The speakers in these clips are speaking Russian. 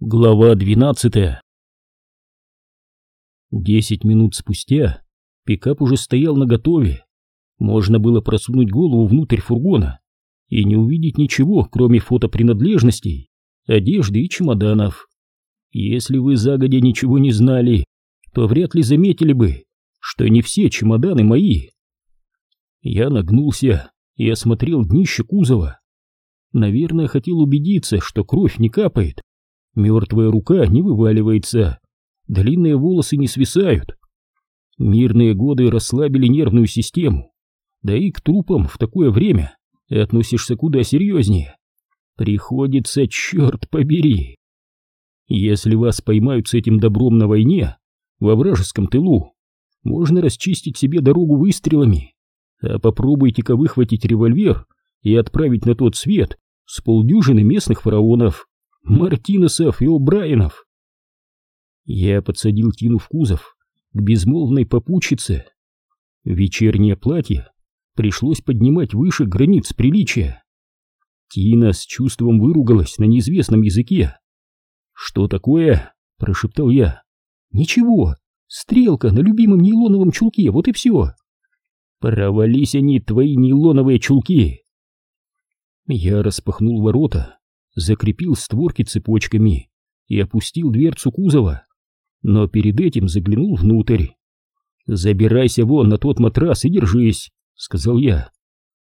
Глава двенадцатая Десять минут спустя пикап уже стоял наготове. Можно было просунуть голову внутрь фургона и не увидеть ничего, кроме фотопринадлежностей, одежды и чемоданов. Если вы загодя ничего не знали, то вряд ли заметили бы, что не все чемоданы мои. Я нагнулся и осмотрел днище кузова. Наверное, хотел убедиться, что кровь не капает. Мертвая рука не вываливается, длинные волосы не свисают. Мирные годы расслабили нервную систему, да и к трупам в такое время относишься куда серьезнее. Приходится, черт побери. Если вас поймают с этим добром на войне, во вражеском тылу, можно расчистить себе дорогу выстрелами, а попробуйте-ка выхватить револьвер и отправить на тот свет с полдюжины местных фараонов. Мартинесов и О'Брайенов. Я подсадил Тину в кузов к безмолвной попутчице. Вечернее платье пришлось поднимать выше границ приличия. Тина с чувством выругалась на неизвестном языке. «Что такое?» — прошептал я. «Ничего, стрелка на любимом нейлоновом чулке, вот и все». «Провались они, твои нейлоновые чулки!» Я распахнул ворота закрепил створки цепочками и опустил дверцу кузова, но перед этим заглянул внутрь. «Забирайся вон на тот матрас и держись», — сказал я.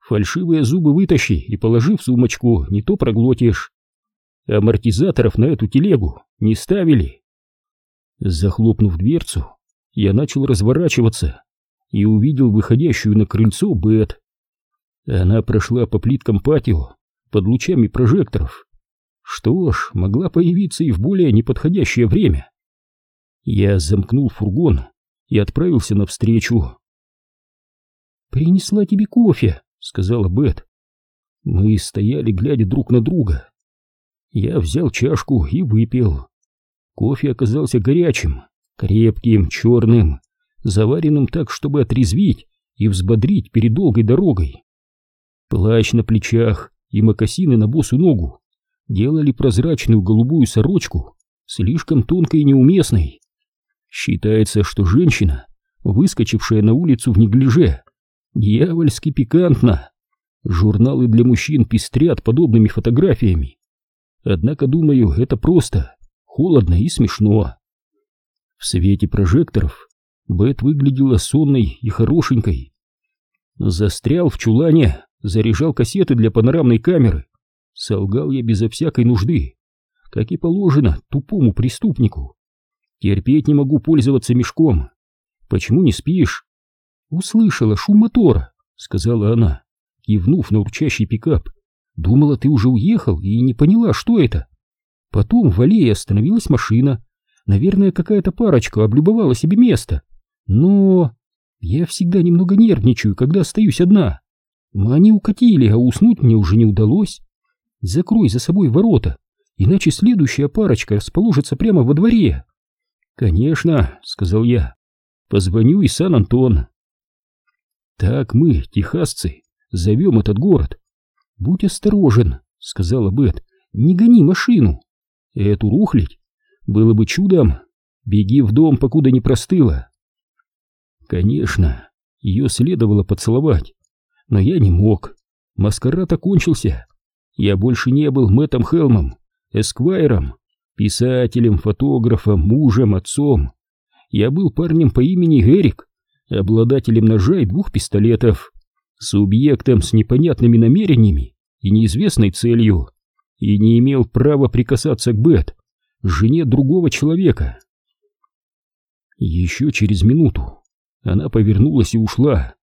«Фальшивые зубы вытащи и положи в сумочку, не то проглотишь. Амортизаторов на эту телегу не ставили». Захлопнув дверцу, я начал разворачиваться и увидел выходящую на крыльцо Бет. Она прошла по плиткам патио под лучами прожекторов что ж, могла появиться и в более неподходящее время. Я замкнул фургон и отправился навстречу. «Принесла тебе кофе», — сказала Бет. Мы стояли, глядя друг на друга. Я взял чашку и выпил. Кофе оказался горячим, крепким, черным, заваренным так, чтобы отрезвить и взбодрить перед долгой дорогой. Плащ на плечах и мокасины на босу ногу делали прозрачную голубую сорочку слишком тонкой и неуместной. Считается, что женщина, выскочившая на улицу в неглиже, дьявольски пикантна. Журналы для мужчин пестрят подобными фотографиями. Однако, думаю, это просто холодно и смешно. В свете прожекторов Бет выглядела сонной и хорошенькой. Застрял в чулане, заряжал кассеты для панорамной камеры Солгал я безо всякой нужды, как и положено тупому преступнику. Терпеть не могу пользоваться мешком. Почему не спишь? Услышала шум мотора, сказала она, кивнув на урчащий пикап. Думала, ты уже уехал и не поняла, что это. Потом в аллее остановилась машина. Наверное, какая-то парочка облюбовала себе место. Но я всегда немного нервничаю, когда остаюсь одна. Они укатили, а уснуть мне уже не удалось. Закрой за собой ворота, иначе следующая парочка расположится прямо во дворе. Конечно, сказал я. Позвоню и Сан-Антон. Так мы, техасцы, зовем этот город. Будь осторожен, сказала Бет. Не гони машину. Эту рухлить было бы чудом. Беги в дом, покуда не простыла. Конечно, ее следовало поцеловать, но я не мог. Маскарад окончился. Я больше не был Мэттом Хелмом, эсквайром, писателем, фотографом, мужем, отцом. Я был парнем по имени Эрик, обладателем ножа и двух пистолетов, субъектом с непонятными намерениями и неизвестной целью, и не имел права прикасаться к Бет, жене другого человека. Еще через минуту она повернулась и ушла.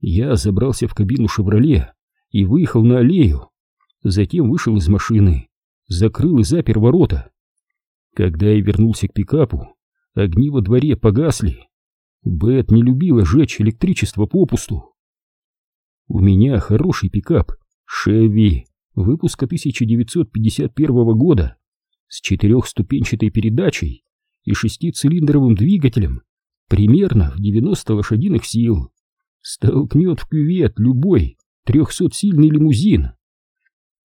Я забрался в кабину «Шевроле» и выехал на аллею, затем вышел из машины, закрыл и запер ворота. Когда я вернулся к пикапу, огни во дворе погасли. Бет не любила жечь электричество попусту. У меня хороший пикап, Шеви, выпуска 1951 года, с четырехступенчатой передачей и шестицилиндровым двигателем, примерно в 90 лошадиных сил. Столкнет в кювет любой трехсотсильный лимузин.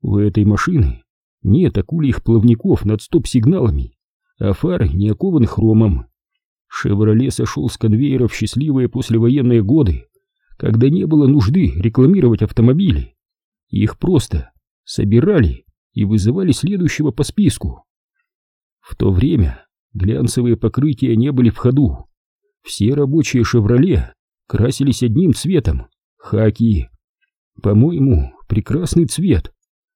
У этой машины Нет акульих плавников над стоп-сигналами, а фары не окованы хромом. «Шевроле» сошел с конвейера в счастливые послевоенные годы, когда не было нужды рекламировать автомобили. Их просто собирали и вызывали следующего по списку. В то время глянцевые покрытия не были в ходу. Все рабочие «Шевроле» красились одним цветом — хаки. По-моему, прекрасный цвет,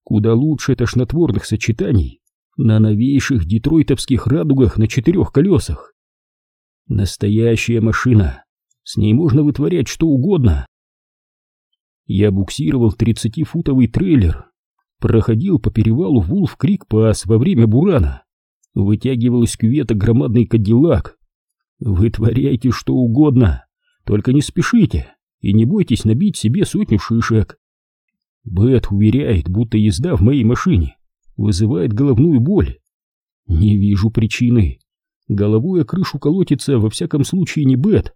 куда лучше тошнотворных сочетаний на новейших детройтовских радугах на четырех колесах. Настоящая машина, с ней можно вытворять что угодно. Я буксировал 30-футовый трейлер, проходил по перевалу Вулф-Крик-Пас во время бурана, вытягивал из кювета громадный кадиллак. Вытворяйте что угодно, только не спешите и не бойтесь набить себе сотню шишек. Бет уверяет, будто езда в моей машине вызывает головную боль. Не вижу причины. Головой о крышу колотится во всяком случае не Бет.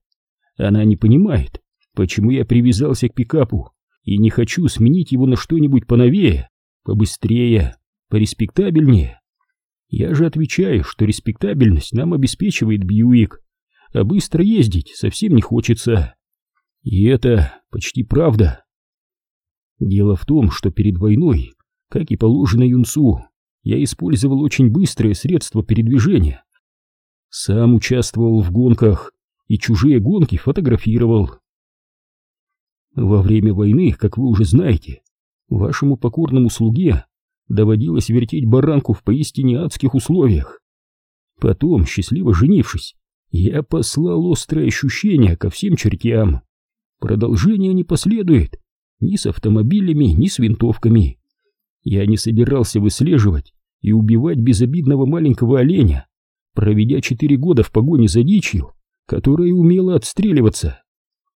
Она не понимает, почему я привязался к пикапу и не хочу сменить его на что-нибудь поновее, побыстрее, пореспектабельнее. Я же отвечаю, что респектабельность нам обеспечивает Бьюик, а быстро ездить совсем не хочется. И это почти правда. Дело в том, что перед войной, как и положено юнцу, я использовал очень быстрые средства передвижения. Сам участвовал в гонках и чужие гонки фотографировал. Во время войны, как вы уже знаете, вашему покорному слуге доводилось вертеть баранку в поистине адских условиях. Потом, счастливо женившись, я послал острое ощущение ко всем чертям. Продолжения не последует ни с автомобилями, ни с винтовками. Я не собирался выслеживать и убивать безобидного маленького оленя, проведя четыре года в погоне за дичью, которая умела отстреливаться.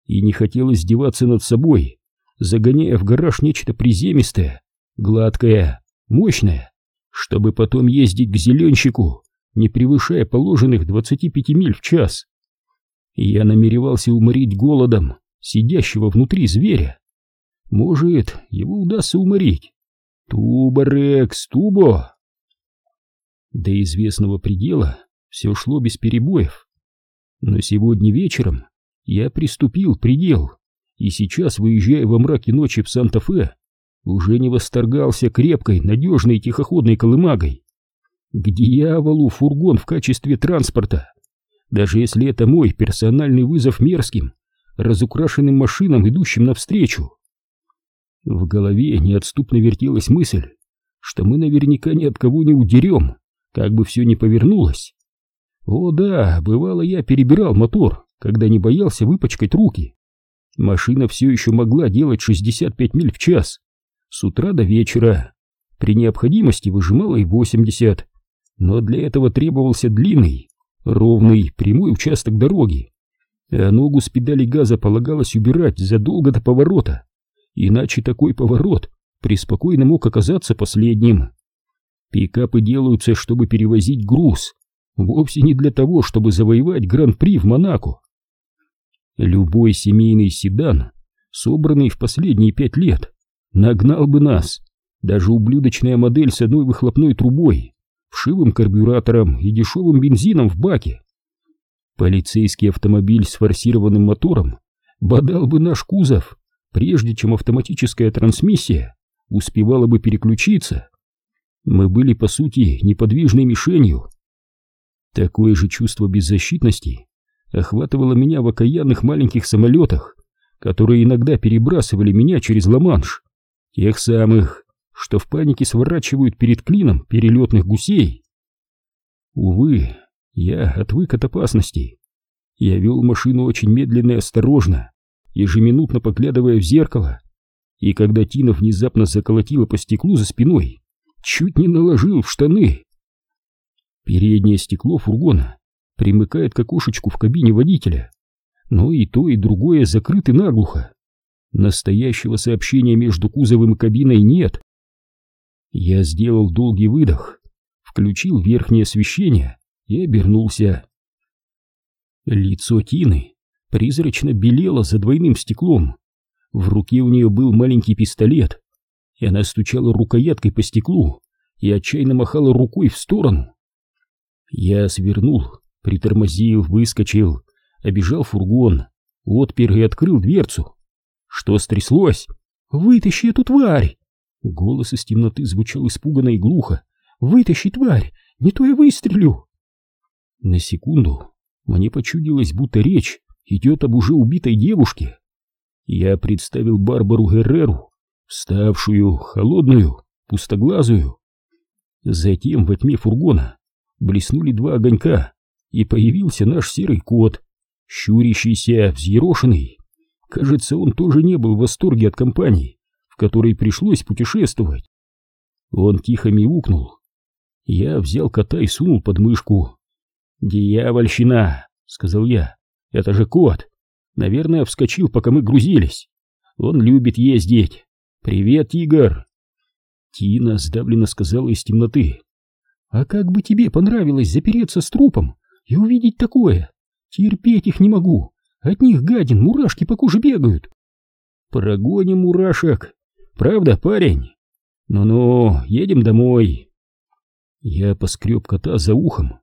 И не хотел издеваться над собой, загоняя в гараж нечто приземистое, гладкое, мощное, чтобы потом ездить к зеленщику, не превышая положенных 25 миль в час. Я намеревался уморить голодом сидящего внутри зверя. Может, его удастся уморить. Тубо, Рекс, Тубо! До известного предела все шло без перебоев. Но сегодня вечером я приступил предел, и сейчас, выезжая во мраке ночи в Санта-Фе, уже не восторгался крепкой, надежной тихоходной колымагой. К дьяволу фургон в качестве транспорта, даже если это мой персональный вызов мерзким, разукрашенным машинам, идущим навстречу. В голове неотступно вертелась мысль, что мы наверняка ни от кого не удерем, как бы все ни повернулось. О да, бывало я перебирал мотор, когда не боялся выпачкать руки. Машина все еще могла делать 65 миль в час, с утра до вечера. При необходимости выжимала и 80, но для этого требовался длинный, ровный, прямой участок дороги, а ногу с педали газа полагалось убирать задолго до поворота, иначе такой поворот преспокойно мог оказаться последним. Пикапы делаются, чтобы перевозить груз, вовсе не для того, чтобы завоевать гран-при в Монако. Любой семейный седан, собранный в последние пять лет, нагнал бы нас, даже ублюдочная модель с одной выхлопной трубой, вшивым карбюратором и дешевым бензином в баке. Полицейский автомобиль с форсированным мотором бодал бы наш кузов, прежде чем автоматическая трансмиссия успевала бы переключиться. Мы были, по сути, неподвижной мишенью. Такое же чувство беззащитности охватывало меня в окаянных маленьких самолетах, которые иногда перебрасывали меня через Ла-Манш, тех самых, что в панике сворачивают перед клином перелетных гусей. Увы, я отвык от опасностей. Я вел машину очень медленно и осторожно, ежеминутно поглядывая в зеркало, и когда Тина внезапно заколотила по стеклу за спиной, чуть не наложил в штаны. Переднее стекло фургона примыкает к окошечку в кабине водителя, но и то, и другое закрыты наглухо. Настоящего сообщения между кузовом и кабиной нет. Я сделал долгий выдох, включил верхнее освещение и обернулся. Лицо Тины призрачно белело за двойным стеклом. В руке у нее был маленький пистолет, и она стучала рукояткой по стеклу, и отчаянно махала рукой в сторону. Я свернул, притормозил, выскочил, обежал фургон, отпер и открыл дверцу. Что стряслось? «Вытащи эту тварь!» Голос из темноты звучал испуганно и глухо. «Вытащи, тварь! Не то я выстрелю!» На секунду мне почудилось, будто речь идет об уже убитой девушке. Я представил Барбару Герреру, вставшую, холодную, пустоглазую. Затем во тьме фургона блеснули два огонька, и появился наш серый кот, щурящийся, взъерошенный. Кажется, он тоже не был в восторге от компании, в которой пришлось путешествовать. Он тихо мяукнул. Я взял кота и сунул под мышку. «Дьявольщина!» — сказал я. «Это же кот! Наверное, вскочил, пока мы грузились. Он любит ездить. Привет, тигр!» Тина сдавленно сказала из темноты. «А как бы тебе понравилось запереться с трупом и увидеть такое? Терпеть их не могу. От них, гадин, мурашки по коже бегают». «Прогоним мурашек. Правда, парень? Ну-ну, едем домой». Я поскреб кота за ухом.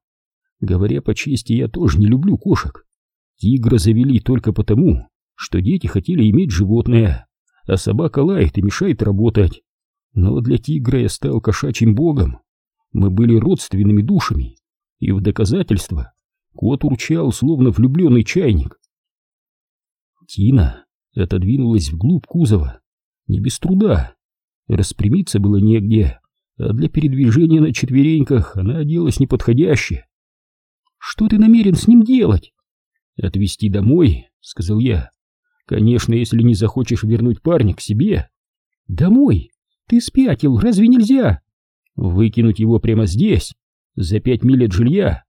Говоря по чести, я тоже не люблю кошек. Тигра завели только потому, что дети хотели иметь животное, а собака лает и мешает работать. Но для тигра я стал кошачьим богом. Мы были родственными душами, и в доказательство кот урчал, словно влюбленный чайник. Тина отодвинулась вглубь кузова, не без труда. Распрямиться было негде, а для передвижения на четвереньках она оделась неподходяще. «Что ты намерен с ним делать?» «Отвезти домой», — сказал я. «Конечно, если не захочешь вернуть парня к себе». «Домой? Ты спятил, разве нельзя?» «Выкинуть его прямо здесь, за пять миль от жилья.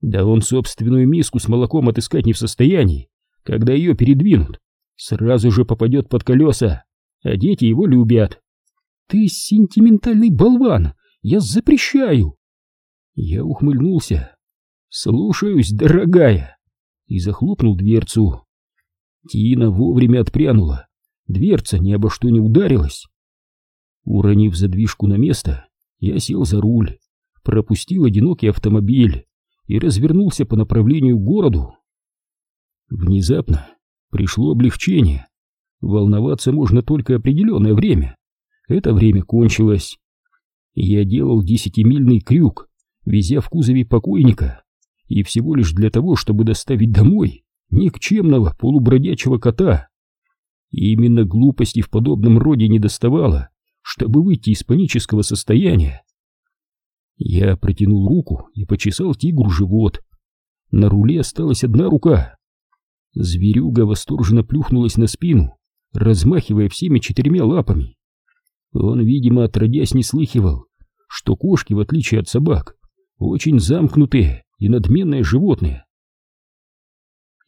Да он собственную миску с молоком отыскать не в состоянии, когда ее передвинут. Сразу же попадет под колеса, а дети его любят». «Ты сентиментальный болван! Я запрещаю!» Я ухмыльнулся. «Слушаюсь, дорогая!» И захлопнул дверцу. Тина вовремя отпрянула, дверца ни обо что не ударилась. Уронив задвижку на место, я сел за руль, пропустил одинокий автомобиль и развернулся по направлению к городу. Внезапно пришло облегчение. Волноваться можно только определенное время. Это время кончилось. Я делал десятимильный крюк, везя в кузове покойника и всего лишь для того, чтобы доставить домой никчемного полубродячего кота. И именно глупости в подобном роде не доставало, чтобы выйти из панического состояния. Я протянул руку и почесал тигру живот. На руле осталась одна рука. Зверюга восторженно плюхнулась на спину, размахивая всеми четырьмя лапами. Он, видимо, отродясь не слыхивал, что кошки, в отличие от собак, очень замкнутые и надменное животное.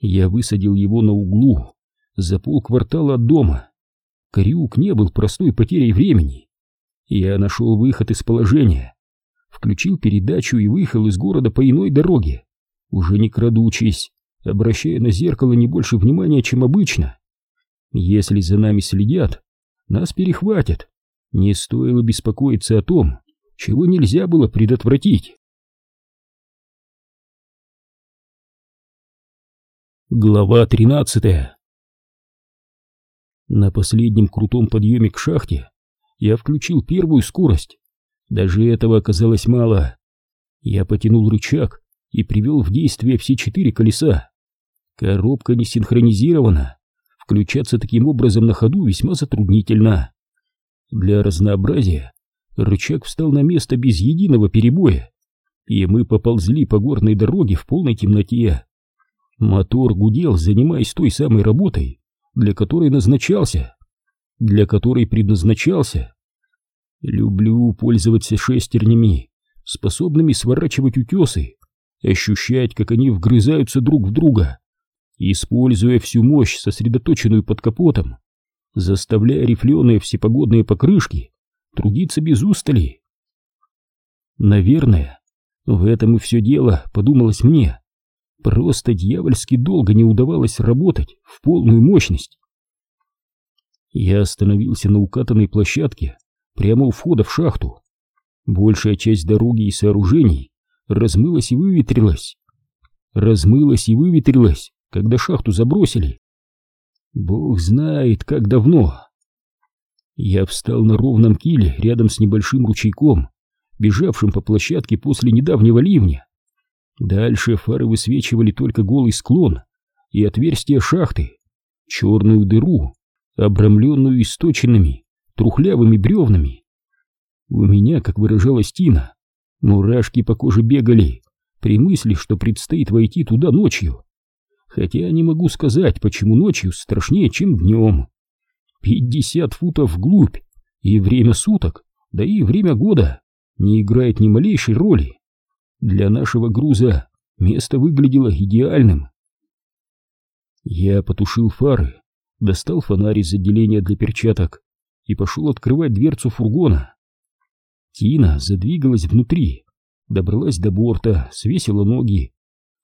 Я высадил его на углу, за полквартала от дома. Крюк не был простой потерей времени. Я нашел выход из положения, включил передачу и выехал из города по иной дороге, уже не крадучись, обращая на зеркало не больше внимания, чем обычно. Если за нами следят, нас перехватят. Не стоило беспокоиться о том, чего нельзя было предотвратить. Глава 13 На последнем крутом подъеме к шахте я включил первую скорость. Даже этого оказалось мало. Я потянул рычаг и привел в действие все четыре колеса. Коробка не синхронизирована. Включаться таким образом на ходу весьма затруднительно. Для разнообразия рычаг встал на место без единого перебоя, и мы поползли по горной дороге в полной темноте. Мотор гудел, занимаясь той самой работой, для которой назначался, для которой предназначался. Люблю пользоваться шестернями, способными сворачивать утесы, ощущать, как они вгрызаются друг в друга, используя всю мощь, сосредоточенную под капотом, заставляя рифленые всепогодные покрышки трудиться без устали. Наверное, в этом и все дело, подумалось мне. Просто дьявольски долго не удавалось работать в полную мощность. Я остановился на укатанной площадке прямо у входа в шахту. Большая часть дороги и сооружений размылась и выветрилась. Размылась и выветрилась, когда шахту забросили. Бог знает, как давно. Я встал на ровном киле рядом с небольшим ручейком, бежавшим по площадке после недавнего ливня. Дальше фары высвечивали только голый склон и отверстие шахты, черную дыру, обрамленную источенными, трухлявыми бревнами. У меня, как выражалась Тина, мурашки по коже бегали при мысли, что предстоит войти туда ночью. Хотя не могу сказать, почему ночью страшнее, чем днем. Пятьдесят футов вглубь, и время суток, да и время года не играет ни малейшей роли. Для нашего груза место выглядело идеальным. Я потушил фары, достал фонарь из отделения для перчаток и пошел открывать дверцу фургона. Тина задвигалась внутри, добралась до борта, свесила ноги.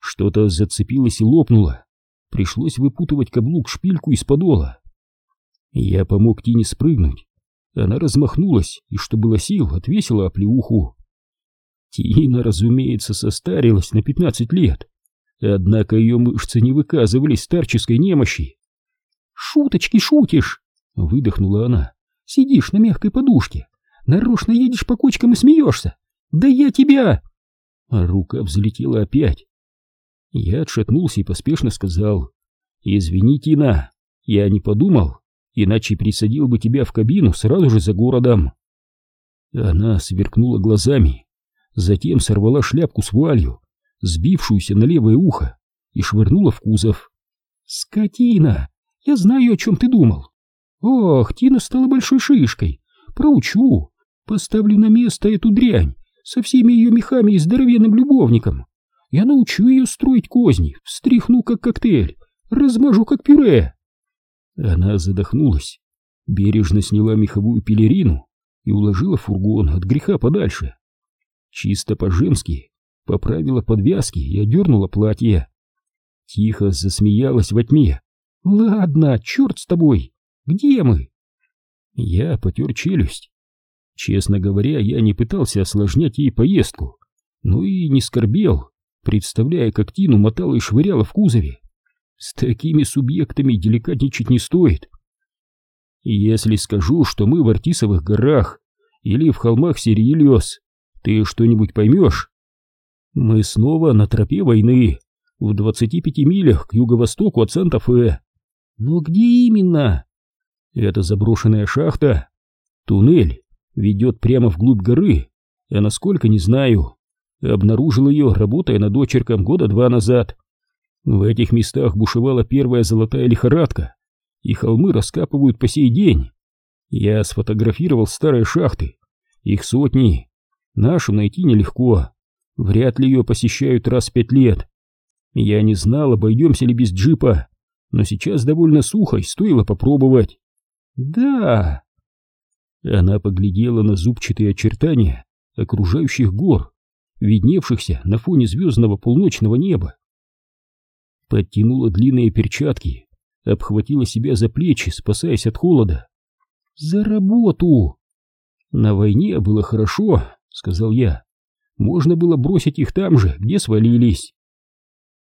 Что-то зацепилось и лопнуло. Пришлось выпутывать каблук-шпильку из подола. Я помог Тине спрыгнуть. Она размахнулась и, что было сил, отвесила оплеуху. Тина, разумеется, состарилась на пятнадцать лет, однако ее мышцы не выказывали старческой немощи. «Шуточки шутишь!» — выдохнула она. «Сидишь на мягкой подушке, нарочно едешь по кочкам и смеешься! Да я тебя!» а Рука взлетела опять. Я отшатнулся и поспешно сказал. «Извини, Тина, я не подумал, иначе присадил бы тебя в кабину сразу же за городом». Она сверкнула глазами, затем сорвала шляпку с вуалью, сбившуюся на левое ухо, и швырнула в кузов. «Скотина! Я знаю, о чем ты думал. Ох, Тина стала большой шишкой. Проучу, поставлю на место эту дрянь со всеми ее мехами и здоровенным любовником. Я научу ее строить козни, встряхну как коктейль, размажу как пюре. Она задохнулась, бережно сняла меховую пелерину и уложила фургон от греха подальше. Чисто по-женски поправила подвязки и одернула платье. Тихо засмеялась во тьме. «Ладно, черт с тобой! Где мы?» Я потер челюсть. Честно говоря, я не пытался осложнять ей поездку, но и не скорбел, представляя, как Тину мотала и швыряла в кузове. С такими субъектами деликатничать не стоит. Если скажу, что мы в Артисовых горах или в холмах Сириильос, ты что-нибудь поймешь? Мы снова на тропе войны, в 25 милях к юго-востоку от Санта-Фе. Но где именно? Это заброшенная шахта. Туннель ведет прямо вглубь горы, а насколько не знаю. Обнаружил ее, работая над очерком года два назад. В этих местах бушевала первая золотая лихорадка, и холмы раскапывают по сей день. Я сфотографировал старые шахты, их сотни. Нашу найти нелегко, вряд ли ее посещают раз в пять лет. Я не знал, обойдемся ли без джипа, но сейчас довольно сухо и стоило попробовать. Да. Она поглядела на зубчатые очертания окружающих гор, видневшихся на фоне звездного полночного неба. Подтянула длинные перчатки, обхватила себя за плечи, спасаясь от холода. «За работу!» «На войне было хорошо», — сказал я. «Можно было бросить их там же, где свалились.